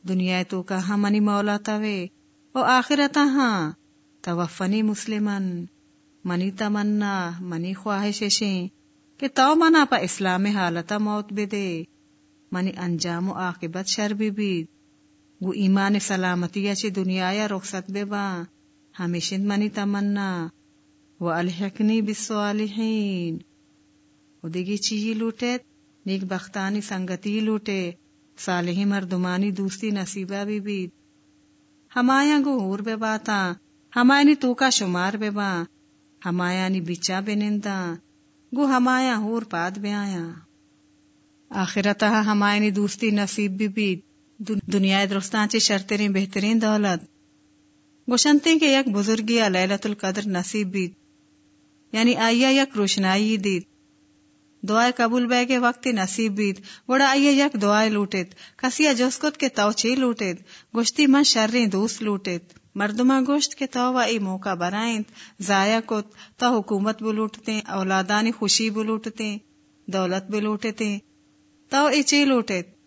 دنیا تو کہاں منی مولا توے او آخرتا ہاں توفنی مسلمن منی تمنا، منی خواہشیں کہ تو منا پا اسلام حالتا موت بے دے منی انجام و عاقبت شر بھی بید گو ایمان سلامتی اچھی دنیا یا رخصت بے با ہمیشن منی تمنا۔ و الحقنی بالصالحین۔ و دیگی چیزی لوٹیت، نیک بختانی سنگتی لوٹے۔ صالحی مردمانی دوستی نصیبہ بھی بید۔ ہمایا گو ہور بے باتا ہمائنی تو کا شمار بے با ہمایا نی بچا بے نندا، گو ہمایا ہور پاد بے آیا۔ آخرتا ہمائنی دوستی نصیب بھی بید۔ دنیا درستان چی شرطرین بہترین دولت۔ گوشنتے کہ یک بزرگی لیلت القدر نصیب بید۔ یعنی آئیا یک روشنائی دید۔ دعائے قبول بے کے وقت نصیب بید وڑا آئیے یک دعائے لوٹت کسیا جسکت کے تو چی لوٹت گوشتی من شرری دوست لوٹت مردمہ گوشت کے تو ای موقع برائیں۔ ضائع کت۔ تو حکومت بلوٹتے اولادانی خوشی بلوٹتے دولت بلوٹتے تو ای چی لوٹت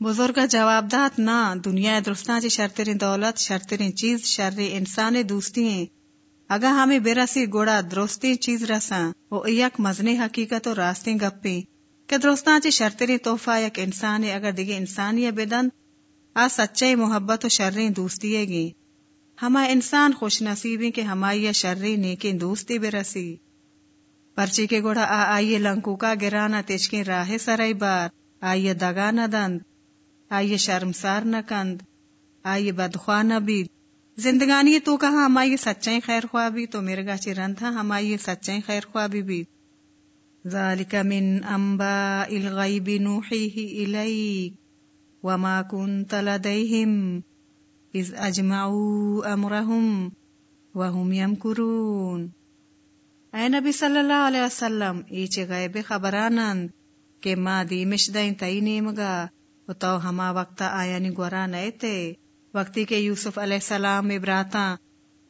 بزرگ جواب دات نہ دنیا درستان چی شرطرین دولت شرطرین چیز شر انسان دوستی ہیں۔ اگا ہمیں بے رسی گوڑا درستی چیز رساں وہ یک مزنی حقیقت و راستی گپی۔ کہ درستان چی شرطری توفہ یک انسان اگر دیگے انسانی بدن، آ سچائی محبت و شرری دوستی گی۔ ہما انسان خوش نصیبی کہ ہمائی شرری نیکی دوستی بے رسی پرچی کے گوڑا آ آئیے لنکو کا گرانا تیچکی راہ سرائی بار۔ آئیے دگا نہ دند۔ آئیے شرمسار نہ کند۔ آئیے بدخواہ نہ بید۔ زندگانی تو کہاں؟ ہمائی سچائیں خیر خوابی تو میرے گا چرن تھا ہمائی سچائیں خیر خوابی بھی۔ ذالک من انباء الغیب نوحیه الیک وما کنت لدیہم اذ اجمعوا امرهم وهم یمکرون۔ اے نبی صلی اللہ علیہ وسلم ایچے غیب خبرانند کہ ما دیمش دائن تئی نیمگا، و تو ہما وقتا آیا نی گورا نئے تے وقتی کے یوسف علیہ السلام ابراتا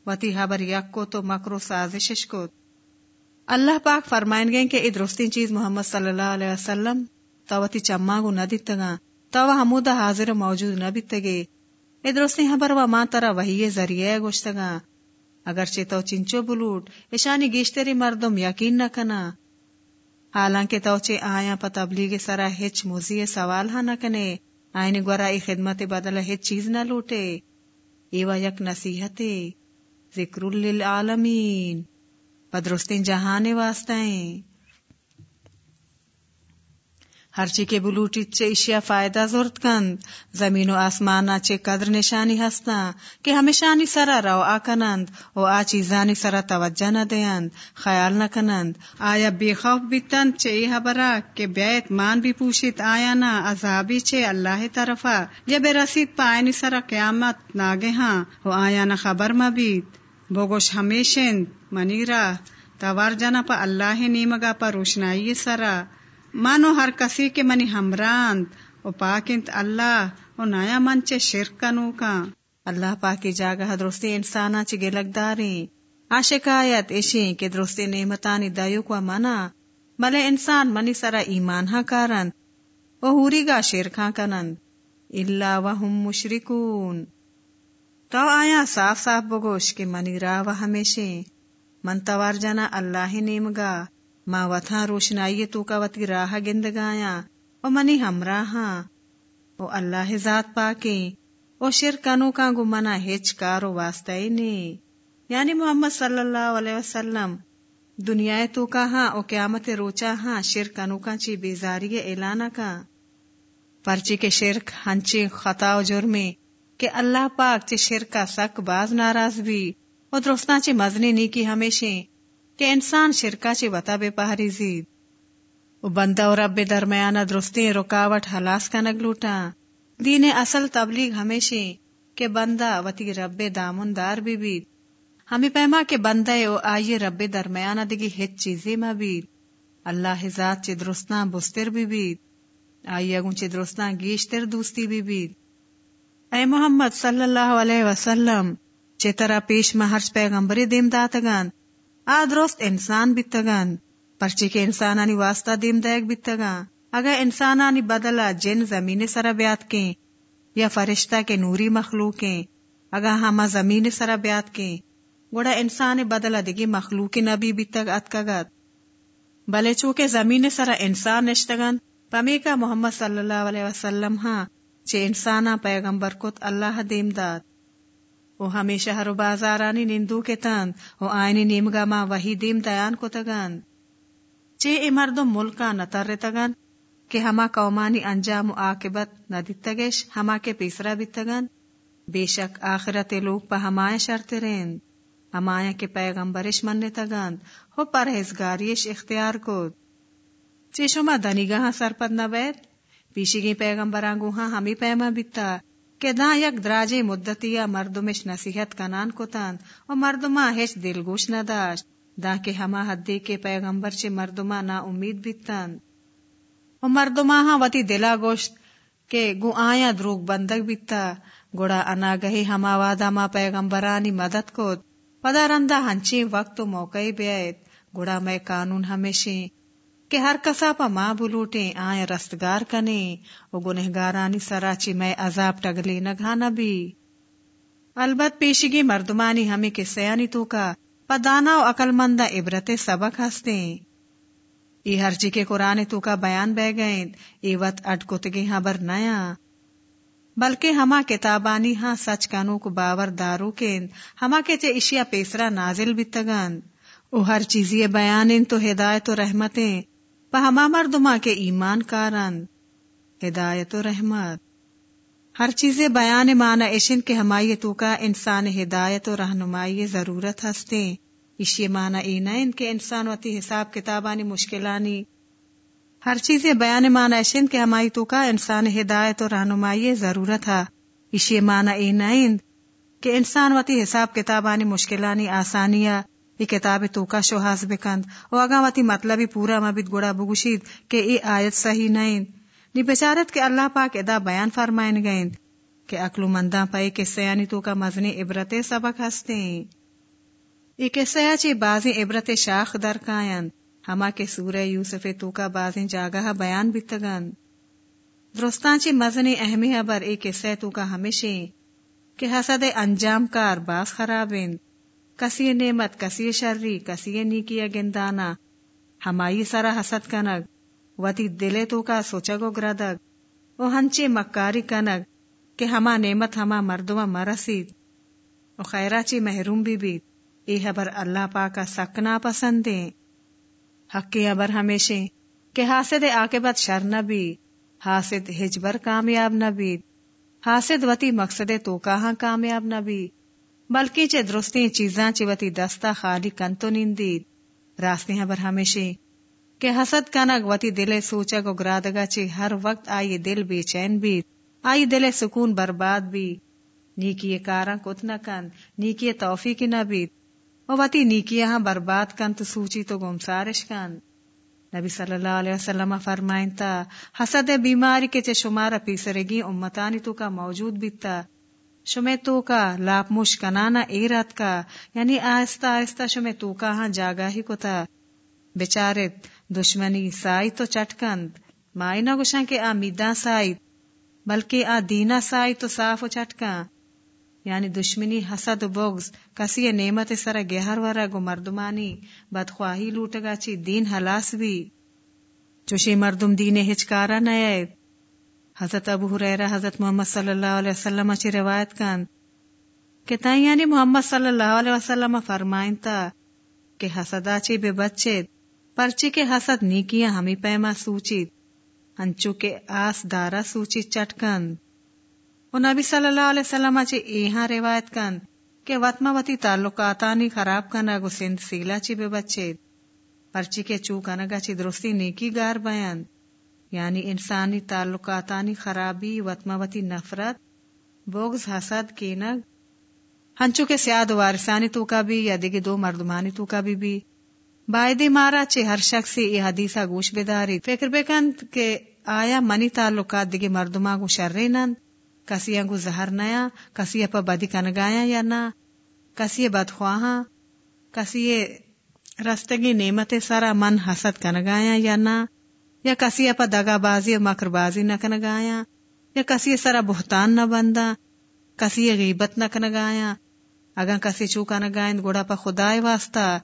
وتی حبر یک کو تو مکرو سازشش کو اللہ پاک فرمائن گئے کہ ادرستی چیز محمد صلی اللہ علیہ وسلم تو وتی چما گو نہ دیتگا تو حمودہ حاضر موجود نہ بیتگے۔ ادرستی حبر و ماں ترا وہی ذریعہ گوشتگا اگرچہ تو چنچو بلوٹ اشانی گیشتری مردم یقین نہ کنا۔ حالانکہ تو چے آیا پا تبلیغ سرا ہچ موزی سوال ہاں نہ کنے۔ آئین گورا ای خدمت بدل ہے چیز نہ لوٹے۔ ایوا یک نصیحت ذکر للعالمین۔ پدرستین جہانے واسطائیں ہر چی کے بلوٹی چے اشیا فائدہ زورت کند، زمین و آسمانا چے قدر نشانی ہستا، کہ ہمیشانی سرا رو آکنند و آ چیزانی سرا توجہ نہ خیال نہ کنند۔ آیا بے خوف بیتند چے یہ برا کہ بیت مان بھی پوشید آیا نا، عذابی چے اللہ طرفا۔ یا بے رسید پائنی سرا قیامت ناگے ہاں و آیا نا خبر مبید بوگوش ہمیشن منیرا توار جنا پا اللہ نیمگا پا روشنائی سرا۔ مانو ہر کسی کے منی ہمراند او پاکنت اللہ او نایا من چے شرک کنو کا اللہ پاکی جاگہ درستی انسانا چی گلک داریں آشکایت ایشیں کہ درستی نعمتانی دایو کو منا ملے انسان منی سرا ایمان ہاں کارند او ہوری گا شرک کنند اللہ وهم مشرکون تو آیا صاف صاف بگوش کہ منی راہ و من توار جنا اللہ نیمگا ماں وتھا روشنائی تو کا وتی راہ گندگایا او منی ہمراہاں او اللہ ذات پاکیں او شرکنو کا گمنا ہچ کارو واسطہ نے یعنی محمد صلی اللہ علیہ وسلم دنیا تو کا ہاں او قیامت روچا ہاں شرک انوکا چی بیزاری اعلان کا پرچی کے شرک ہنچی خطا و جرمی کہ اللہ پاک چی شرک کا سک باز ناراض بھی او درستان چی مزنی نیکی ہمیشہ کہ انسان شرکا چی وطا بے پہری زید۔ او بندہ اور رب درمیانہ درستی رکاوٹ حلاس کا نگلوٹا دین اصل تبلیغ ہمیشہ کہ بندہ وتی رب دامن دار بھی بید۔ ہمیں پیما کے بندے او آئیے رب درمیانہ دگی ہچ چیزیں میں بھی اللہ ذات چے درستنا بستر بھی بید۔ آئی اگوں چے درستنا گیشتر دوستی بھی بید۔ اے محمد صلی اللہ علیہ وسلم چے ترا پیش مہرچ پیغمبری دیم داتگان آ درست انسان بیتگان پرچے کے انسانانی واسطہ دیم دائک بیتگان اگر انسانانی بدلا جن زمین سرا بیات کے یا فرشتہ کے نوری مخلوقیں، اگر ہما زمین سرا بیات کے گوڑا انسان بدلا دگی مخلوقی نبی بیتگ اتکگت بلے چونکہ زمین سرا انسان نشتگن پمی کا محمد صلی اللہ علیہ وسلم ہاں چے انسانا پیغمبر کت اللہ دیم داد او ہمیشہ ہر بازارانی نندو کے تند، او آئینی نیمگا ماں وہی دیم دیان کو تگن چے ای مردم ملکا نتر تگن کہ ہما قومانی انجام و آقبت نہ دتگش ہما کے پیسرا بیتگن بے شک آخرت لوگ پا ہمائے شرط رین ہمایا کے پیغمبرش مننے تگند۔ ہو پرہیزگاریش اختیار کو چے شما دنیگاہ سرپد نہ بیت؟ پیشگی پیغمبران گوہاں ہمی پیما بیتا۔ کہ دا یک دراجے مدتیا مردمش نصیحت کنان کتان و مردما ہیچ دل گوش نہ دا کہ ہما حدی کے پیغمبر چے مردما نا امید بیتان و مردما ہاں وتی دلا گوشت کہ گو آیا دروگ بندگ بیتا۔ گوڑا انا گہی ہما وادا ما پیغمبرانی مدد کوت پدا رندا ہنچی وقت و موقع بیائت گڑا میں قانون ہمیشہ کہ ہر کسا پا ماں بلوٹے آئے رستگار کنے، او گنہگارانی سراچی میں عذاب ٹگلی نگھانا بھی۔ البت پیشگی مردمانی ہمیں کے سیانی تو کا پدانا و عقل مندہ عبرت سبق ہستے ای ہر جی کے قرآن تو کا بیان بہ گئیں، ای وط اٹ کتگی ہاں بر نیا۔ بلکہ ہما کتابانی ہاں سچ کانو کو باور دارو کین، ہما کے چے اشیا پیسرا نازل بیتگان او ہر چیزی بیان تو ہدایت و رحمتیں۔ ہما مردما کے ایمان کارن ہدایت و رحمت۔ ہر چیز بیان مانا اشن کے ہمائی تو کا انسان ہدایت و رہنمائی ضرورت ہستے۔ اشی مانا اینا ان کے انسان وتی حساب کتابانی مشکلانی۔ ہر چیز بیان مانا اشن کے ہمائی تو کا انسان ہدایت اور رہنمائی ضرورت ہے اسی مانا ای نائند کہ انسان وتی حساب کتابانی مشکلانی آسانیا یہ کتاب تو کا شوہاز بکند او اگا وتی مطلبی پورا مبید گوڑا بگوشید کہ ای آیت صحیح نائند نی بچارت کہ اللہ پاک ادا بیان فرمائن گئند کہ اکلو منداں پائی کے سیانی تو کا مزنی عبرت سبق ہستے ہیں یہ سیا چی بازی عبرت شاخ در کائند ہما کے سورہ یوسف تو کا بازیں جاگہ بیان بیتگن۔ درستانچی مزنی اہمی حبر ایک قصہ تو کا ہمیشہ کہ حسد انجام کار باز خرابین۔ کسی نعمت کسی شرری کسی نیکی گندانا ہمائی سرا حسد کنگ، وتی دلے تو کا سوچا گو گردگ۔ او ہنچے مکاری کنگ، کہ ہما نعمت ہما مردما مرسید۔ او خیرہ چی محروم بھی بیت ای حبر اللہ پاکا سکنا پسندیں حق کی ابر ہمیشہ کہ حاسد آکبت شر نبی حاسد ہجبر کامیاب نبی حاسد وتی مقصد تو کہاں کامیاب نبی بلکہ چے درستی چیزاں چے وتی دستا خالی کنتو نیندید راستے ہیں بر ہمیشہ کہ حسد کنگ وتی دل سوچا گو گرادگا چے ہر وقت آئی دل بے چین بھی۔ آئی دل سکون برباد بھی۔ نیکی کاراں کت نہ کن نیکی توفیق نہ بیت وتی نیکی ہاں برباد کن تو سوچی تو گمسارش کن۔ نبی صلی اللہ علیہ وسلم فرمائن تا، حسد بیماری کے چے شمارا پیسرگی امتانی تو کا موجود بیتا شمے تو کا لاپ مش کنانا ایرات کا یعنی آہستہ آہستہ شمے تو کا ہاں جاگا ہی کو تا دشمنی سائی تو چٹکند۔ مائی نہ کے آ میداں سائی، بلکہ آ دینا سائی تو صاف و چٹکاں۔ یعنی دشمنی حسد بغض، کسی نعمت سر گہر ورا گو مردمانی۔ بدخواہی لوٹگا چی دین حلاس بھی۔ چوشی مردم دین ہچکارا نیت حضرت ابو حریرہ حضرت محمد صلی اللہ علیہ وسلم چی روایت کن کہ تائیں یعنی محمد صلی اللہ علیہ وسلم فرمائن تا کہ حسدا چی بے بچے پرچی کے حسد نیکیاں ہمیں پیما سوچید، انچو کے آس دارا سوچی چٹکند و نبی صلی اللہ علیہ وسلم چی ایہاں روایت کن کہ وطمہ وطی تعلقاتانی خراب کنا گو سند سیلا چی بے بچے پرچی کے چو کنگا چی درستی نیکی گار بیان۔ یعنی انسانی تعلقاتانی خرابی وطمہ وطی نفرت بغز حسد کینگ ہنچو کے سیاد وارثانی تو کا بھی یا دیگے دو مردمانی تو کا بھی بھی۔ بائدی مارا چے ہر شخص یہ حدیثہ گوش بیداری فکر بکند کہ آیا منی تعلقات دیگے مردما گو شرے نند؟ کسی گو زہر نیا؟ کسی پا بدی کنگایا یا نا؟ کسی بدخواہاں؟ کسی رستگی نعمت سارا من حسد کنگایا یا نا؟ یا کسی پا دگا بازی و مکر بازی نہ کنگایا یا کسی سارا بہتان نہ بندا کسی غیبت نہ کنگایا اگر کسی چوکا نہ گائند گوڑا پا خدای واسطہ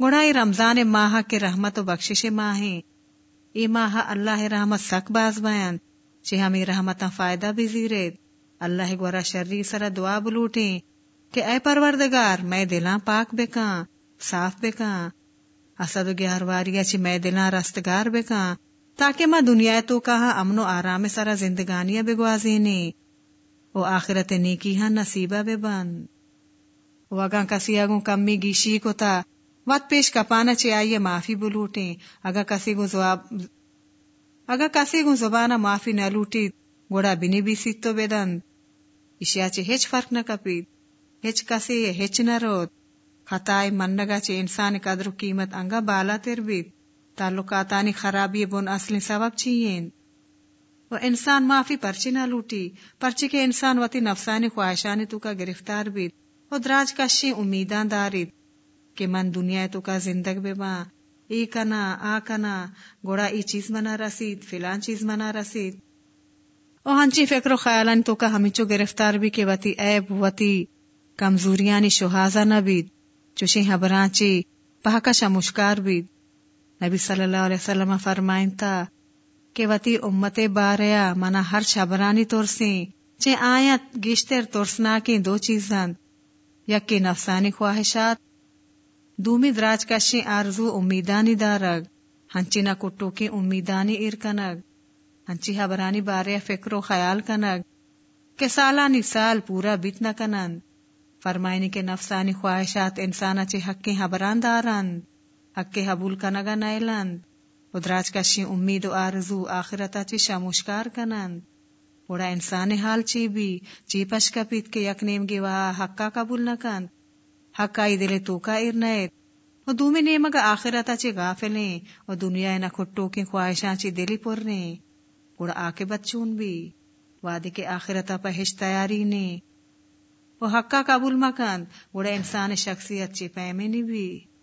گوڑا گڑائی رمضان ماہ کے رحمت و بخشش ماہ ای ماہ اللہ رحمت سک باز بیان، چی ہمیں رحمت فائدہ بھی زیرے اللہ گورا شرری سر دعا بلوٹیں، کہ اے پروردگار، میں دلاں پاک بکاں، صاف بکاں۔ اسد و گیار واریا چی میں دلاں رستگار بکاں تاکہ ماں دنیا تو کہا امن و آرام سارا زندگانیاں بگوازینی او آخرت نیکی ہاں نصیبہ بے بند وگاں کسی اگوں کمی گیشی کو تا وقت پیش کپانا چے آئیے معافی بلوٹیں اگر کسی کو زواب اگر کسی کو زبانا معافی نہ لوٹی، گوڑا بنی بھی سی تو بیدن اشیا چے ہچ فرق نہ کپید ہچ کسی یہ ہچ نہ روت۔ خطائی منگا چے انسان قدر و قیمت انگا بالا تر بید۔ تعلقاتانی خرابی بن اصلی سبب چیئین۔ وہ انسان معافی پرچی نہ لوٹی، پرچی کے انسان وتی نفسانی خواہشانی تو کا گرفتار بید۔ وہ دراج کشی امیدان دارید کہ من دنیا تو کا زندگ بے ماں ای کنا، آ کنا، گوڑا ای چیز منا رسید، فلان چیز منا رسید۔ او ہنچی فکر و خیالان تو کا ہمیں چو گرفتار بھی کہ وتی عیب، وتی کمزوریانی شہازہ نہ نبید چوشی حبران چی پہکا شمشکار بید نبی صلی اللہ علیہ وسلم فرمائن تا کہ وتی امت باریا منا ہر شبرانی ترسیں چے آیت گشتر ترسنا کی دو چیزاں یکی نفسانی خواہشات، دومی دراج کشی آرزو امیدانی دارگ، ہنچی نہ کٹو کی امیدانی ار کنگ ہنچی ہاں حبرانی بارے فکر و خیال کنگ، کہ سالانی سال پورا بیت نہ کنند۔ فرمائنی کے نفسانی خواہشات انسان چی حق کے ہاں حبران دارند حق کے حبول کنگا نیلند ادراج کشی امید و آرزو آخرتا چی شاموشکار کنند وڑا انسان حال چی بھی، چی پشکا پیت کے یک نیم گی وہا حقا قبول نہ کند حقائی دل تو کا ارنیت و دومی نیمگا آخرتا چی غافلیں۔ و دنیا نہ کھٹو کی خواہشاں چی دلی پرنے گوڑا آکے بچون بھی۔ وعدے کے آخرتا پہش تیاری نے۔ وہ حقا قبول مکند گوڑا انسان شخصیت چی پیمینی بھی۔